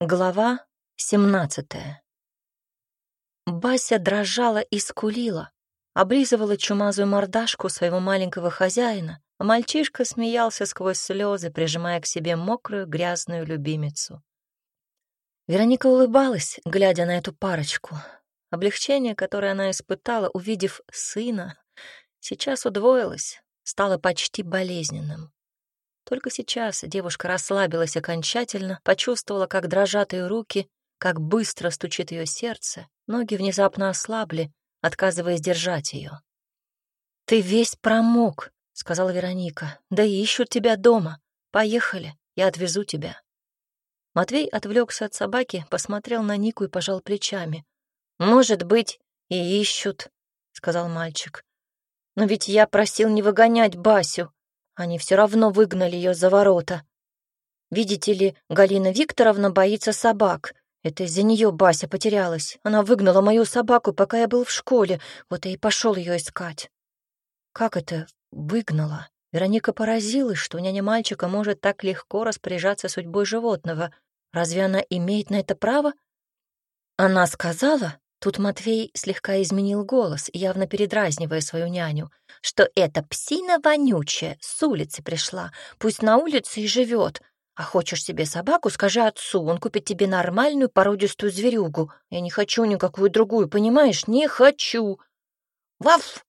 Глава семнадцатая. Бася дрожала и скулила, облизывала чумазую мордашку своего маленького хозяина, а мальчишка смеялся сквозь слезы, прижимая к себе мокрую грязную любимицу. Вероника улыбалась, глядя на эту парочку. Облегчение, которое она испытала, увидев сына, сейчас удвоилось, стало почти болезненным. Только сейчас девушка расслабилась окончательно, почувствовала, как дрожат ее руки, как быстро стучит ее сердце, ноги внезапно ослабли, отказываясь держать ее. «Ты весь промок», — сказала Вероника. «Да ищут тебя дома. Поехали, я отвезу тебя». Матвей отвлекся от собаки, посмотрел на Нику и пожал плечами. «Может быть, и ищут», — сказал мальчик. «Но ведь я просил не выгонять Басю. Они все равно выгнали ее за ворота. Видите ли, Галина Викторовна боится собак. Это из-за нее Бася потерялась. Она выгнала мою собаку, пока я был в школе. Вот я и пошел ее искать. Как это выгнала? Вероника поразилась, что няня мальчика может так легко распоряжаться судьбой животного. Разве она имеет на это право? Она сказала, Тут Матвей слегка изменил голос, явно передразнивая свою няню, что эта псина вонючая с улицы пришла, пусть на улице и живет. А хочешь себе собаку, скажи отцу, он купит тебе нормальную породистую зверюгу. Я не хочу никакую другую, понимаешь? Не хочу. Ваф!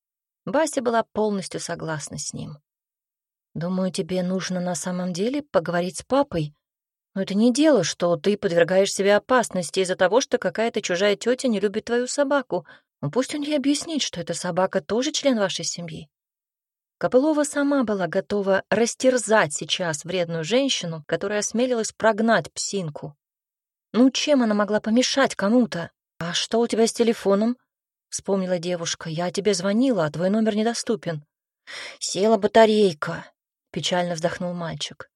Бася была полностью согласна с ним. Думаю, тебе нужно на самом деле поговорить с папой, но это не дело, что ты подвергаешь себе опасности из-за того, что какая-то чужая тетя не любит твою собаку. Ну пусть он ей объяснит, что эта собака тоже член вашей семьи. Копылова сама была готова растерзать сейчас вредную женщину, которая осмелилась прогнать псинку. Ну, чем она могла помешать кому-то? А что у тебя с телефоном? Вспомнила девушка. Я тебе звонила, а твой номер недоступен. Села батарейка, печально вздохнул мальчик.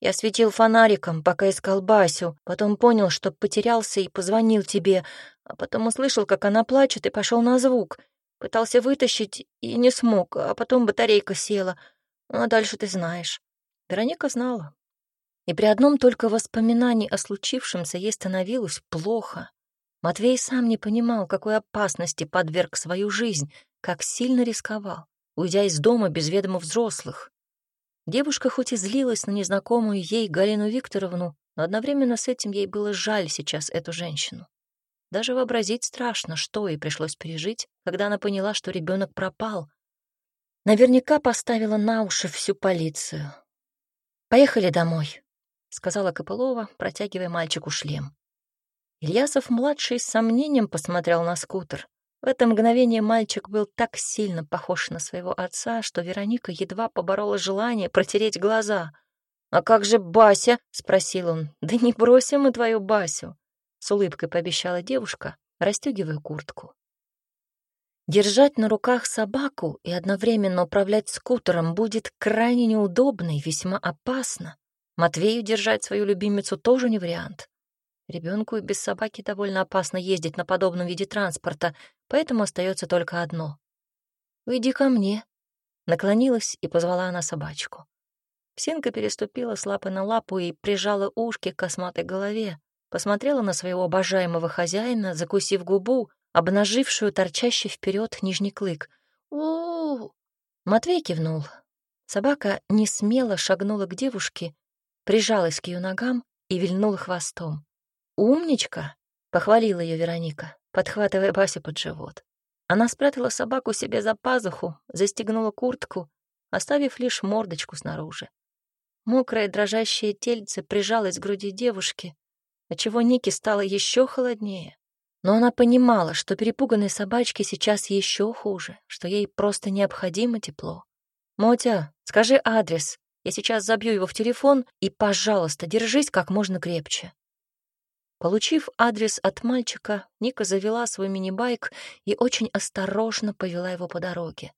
Я светил фонариком, пока искал Басю, потом понял, что потерялся и позвонил тебе, а потом услышал, как она плачет, и пошел на звук. Пытался вытащить и не смог, а потом батарейка села. Ну, а дальше ты знаешь. Вероника знала. И при одном только воспоминании о случившемся ей становилось плохо. Матвей сам не понимал, какой опасности подверг свою жизнь, как сильно рисковал, уйдя из дома без ведома взрослых. Девушка хоть и злилась на незнакомую ей Галину Викторовну, но одновременно с этим ей было жаль сейчас эту женщину. Даже вообразить страшно, что ей пришлось пережить, когда она поняла, что ребенок пропал. Наверняка поставила на уши всю полицию. «Поехали домой», — сказала Копылова, протягивая мальчику шлем. Ильясов-младший с сомнением посмотрел на скутер. В это мгновение мальчик был так сильно похож на своего отца, что Вероника едва поборола желание протереть глаза. «А как же Бася?» — спросил он. «Да не бросим мы твою Басю!» — с улыбкой пообещала девушка, расстегивая куртку. Держать на руках собаку и одновременно управлять скутером будет крайне неудобно и весьма опасно. Матвею держать свою любимицу тоже не вариант. Ребенку и без собаки довольно опасно ездить на подобном виде транспорта, поэтому остается только одно. «Уйди ко мне», — наклонилась и позвала она собачку. Псинка переступила с лапы на лапу и прижала ушки к косматой голове, посмотрела на своего обожаемого хозяина, закусив губу, обнажившую торчащий вперед нижний клык. у, Матвей кивнул. Собака не смело шагнула к девушке, прижалась к ее ногам и вильнула хвостом. «Умничка!» — похвалила ее Вероника, подхватывая Басю под живот. Она спрятала собаку себе за пазуху, застегнула куртку, оставив лишь мордочку снаружи. Мокрая дрожащее тельце прижалось к груди девушки, отчего Нике стало еще холоднее. Но она понимала, что перепуганной собачке сейчас еще хуже, что ей просто необходимо тепло. «Мотя, скажи адрес. Я сейчас забью его в телефон и, пожалуйста, держись как можно крепче». Получив адрес от мальчика, Ника завела свой мини-байк и очень осторожно повела его по дороге.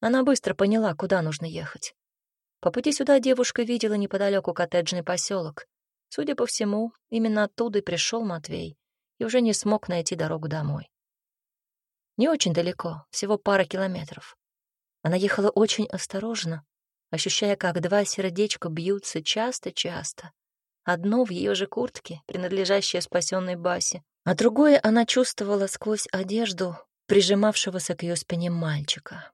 Она быстро поняла, куда нужно ехать. По пути сюда девушка видела неподалеку коттеджный поселок. Судя по всему, именно оттуда и пришел Матвей и уже не смог найти дорогу домой. Не очень далеко, всего пара километров. Она ехала очень осторожно, ощущая, как два сердечка бьются часто-часто, одно в ее же куртке, принадлежащее спасенной Басе, а другое она чувствовала сквозь одежду прижимавшегося к ее спине мальчика.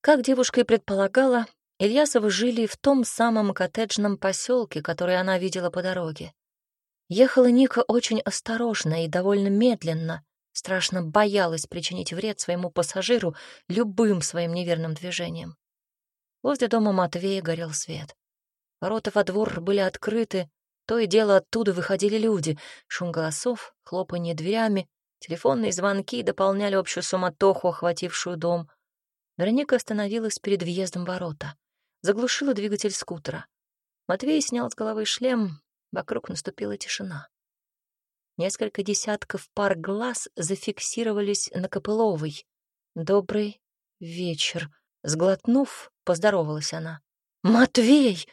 Как девушка и предполагала, Ильясовы жили в том самом коттеджном поселке, который она видела по дороге. Ехала Ника очень осторожно и довольно медленно, страшно боялась причинить вред своему пассажиру любым своим неверным движением. Возле дома Матвея горел свет. Ворота во двор были открыты, то и дело оттуда выходили люди. Шум голосов, хлопанье дверями, телефонные звонки дополняли общую суматоху, охватившую дом. Вероника остановилась перед въездом ворота заглушила двигатель скутера. Матвей снял с головы шлем, вокруг наступила тишина. Несколько десятков пар глаз зафиксировались на Копыловой. «Добрый вечер». Сглотнув, поздоровалась она. «Матвей!»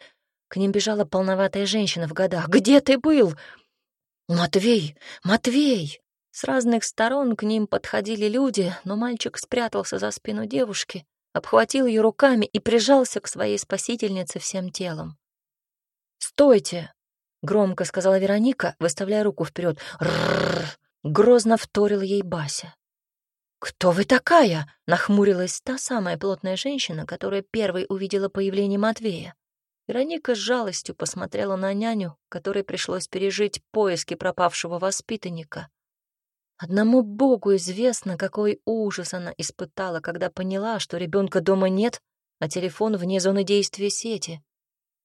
К ним бежала полноватая женщина в годах. «Где ты был?» «Матвей! Матвей!» С разных сторон к ним подходили люди, но мальчик спрятался за спину девушки, обхватил ее руками и прижался к своей спасительнице всем телом. «Стойте!» — громко сказала Вероника, выставляя руку вперед. «Ррррр!» — грозно вторила ей Бася. «Кто вы такая?» — нахмурилась та самая плотная женщина, которая первой увидела появление Матвея. Вероника с жалостью посмотрела на няню, которой пришлось пережить поиски пропавшего воспитанника. Одному Богу известно, какой ужас она испытала, когда поняла, что ребенка дома нет, а телефон вне зоны действия сети.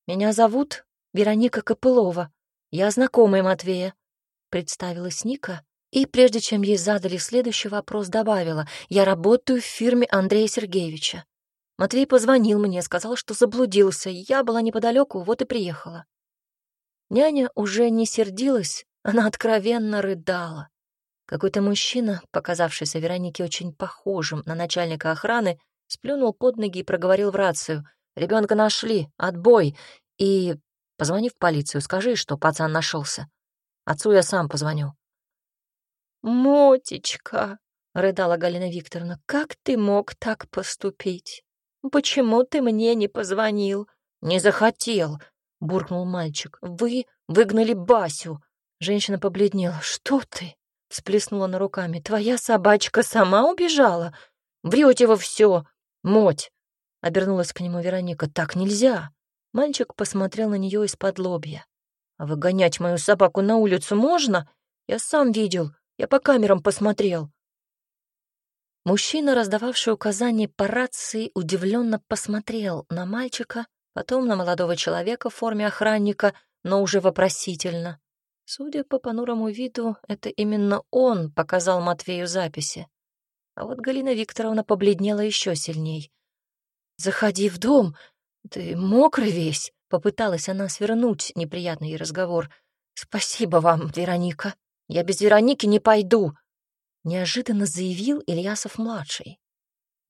«Меня зовут Вероника Копылова. Я знакомая Матвея», — представилась Ника, и прежде чем ей задали следующий вопрос, добавила, «Я работаю в фирме Андрея Сергеевича. Матвей позвонил мне, сказал, что заблудился, я была неподалеку, вот и приехала». Няня уже не сердилась, она откровенно рыдала. Какой-то мужчина, показавшийся Веронике очень похожим на начальника охраны, сплюнул под ноги и проговорил в рацию. «Ребенка нашли, отбой, и позвони в полицию, скажи, что пацан нашелся. Отцу я сам позвоню». «Мотечка», — рыдала Галина Викторовна, — «как ты мог так поступить? Почему ты мне не позвонил?» «Не захотел», — буркнул мальчик. «Вы выгнали Басю». Женщина побледнела. «Что ты?» Всплеснула на руками. «Твоя собачка сама убежала? Врете во все, моть!» Обернулась к нему Вероника. «Так нельзя!» Мальчик посмотрел на нее из-под лобья. «А выгонять мою собаку на улицу можно? Я сам видел, я по камерам посмотрел». Мужчина, раздававший указания по рации, удивленно посмотрел на мальчика, потом на молодого человека в форме охранника, но уже вопросительно. Судя по понурому виду, это именно он показал Матвею записи. А вот Галина Викторовна побледнела еще сильней. «Заходи в дом, ты мокрый весь», — попыталась она свернуть неприятный разговор. «Спасибо вам, Вероника. Я без Вероники не пойду», — неожиданно заявил Ильясов-младший.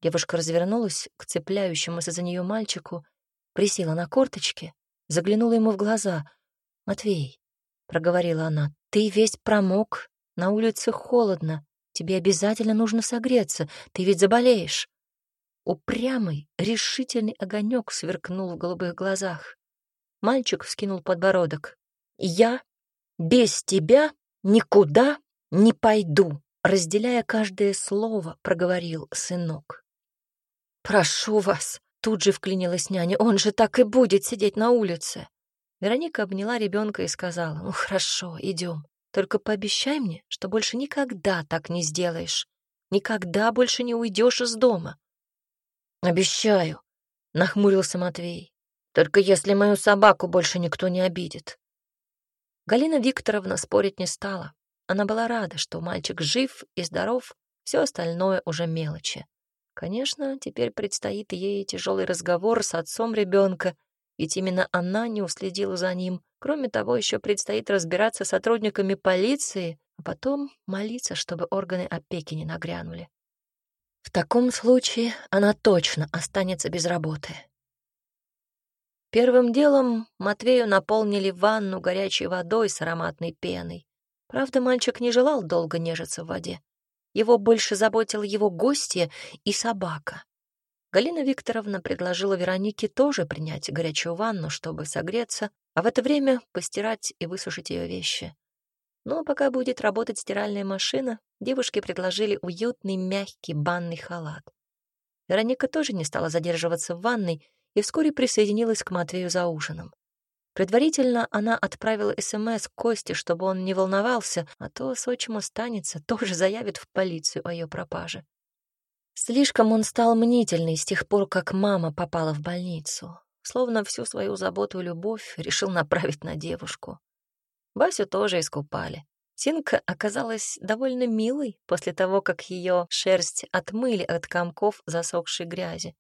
Девушка развернулась к цепляющемуся за нее мальчику, присела на корточки, заглянула ему в глаза. «Матвей, проговорила она. «Ты весь промок, на улице холодно, тебе обязательно нужно согреться, ты ведь заболеешь». Упрямый, решительный огонек сверкнул в голубых глазах. Мальчик вскинул подбородок. «Я без тебя никуда не пойду», разделяя каждое слово, проговорил сынок. «Прошу вас», — тут же вклинилась няня, «он же так и будет сидеть на улице». Вероника обняла ребенка и сказала, «Ну хорошо, идем. Только пообещай мне, что больше никогда так не сделаешь. Никогда больше не уйдешь из дома». «Обещаю», — нахмурился Матвей. «Только если мою собаку больше никто не обидит». Галина Викторовна спорить не стала. Она была рада, что мальчик жив и здоров, все остальное уже мелочи. Конечно, теперь предстоит ей тяжелый разговор с отцом ребенка ведь именно она не уследила за ним. Кроме того, еще предстоит разбираться с сотрудниками полиции, а потом молиться, чтобы органы опеки не нагрянули. В таком случае она точно останется без работы. Первым делом Матвею наполнили ванну горячей водой с ароматной пеной. Правда, мальчик не желал долго нежиться в воде. Его больше заботил его гостья и собака. Галина Викторовна предложила Веронике тоже принять горячую ванну, чтобы согреться, а в это время постирать и высушить ее вещи. Но пока будет работать стиральная машина, девушке предложили уютный мягкий банный халат. Вероника тоже не стала задерживаться в ванной и вскоре присоединилась к Матвею за ужином. Предварительно она отправила СМС Косте, чтобы он не волновался, а то с отчим останется, тоже заявит в полицию о ее пропаже. Слишком он стал мнительный с тех пор, как мама попала в больницу. Словно всю свою заботу и любовь решил направить на девушку. Васю тоже искупали. Тинка оказалась довольно милой после того, как ее шерсть отмыли от комков засохшей грязи.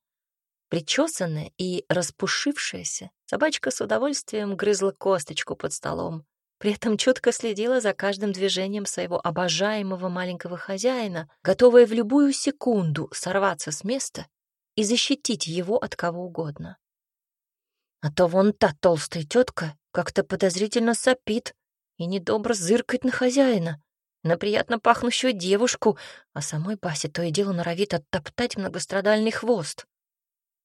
Причесанная и распушившаяся, собачка с удовольствием грызла косточку под столом, при этом чутко следила за каждым движением своего обожаемого маленького хозяина, готовая в любую секунду сорваться с места и защитить его от кого угодно. А то вон та толстая тетка как-то подозрительно сопит и недобро зыркает на хозяина, на приятно пахнущую девушку, а самой Басе то и дело норовит оттоптать многострадальный хвост.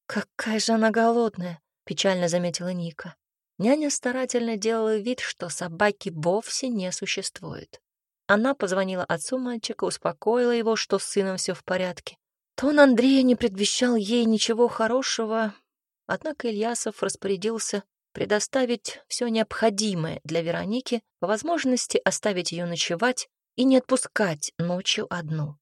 «Какая же она голодная!» — печально заметила Ника. Няня старательно делала вид, что собаки вовсе не существует. Она позвонила отцу мальчика, успокоила его, что с сыном все в порядке. Тон Андрея не предвещал ей ничего хорошего, однако Ильясов распорядился предоставить все необходимое для Вероники, по возможности оставить ее ночевать и не отпускать ночью одну.